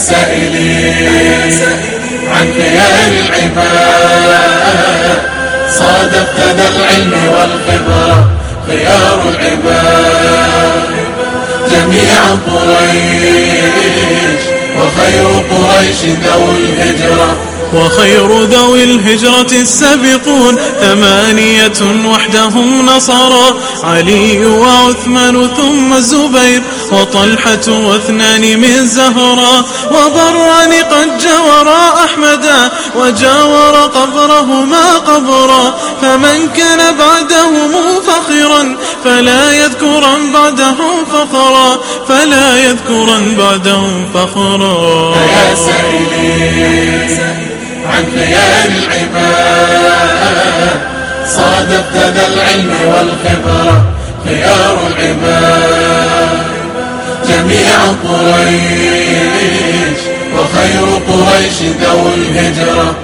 سائلين عن خيار العباد. صادفت ذا العلم والخبرة خيار العباد. جميع قريش وخير قريش ذو الهجرة. وخير ذوي الهجرة السابقون ثمانية وحدهم نصارى علي وعثمان ثم الزبير وطلحة واثنان من زهرا وبران قد جورا أحمدا وجاور قبرهما قبرا فمن كان بعدهم فخرا فلا يذكرا بعدهم فخرا فلا يذكرا بعدهم فخرا يا سائلين عن خيار العباد. صادفت ذا العلم والخبرة خيار العباد. جميع قريش وخير قريش ذو الهجرة.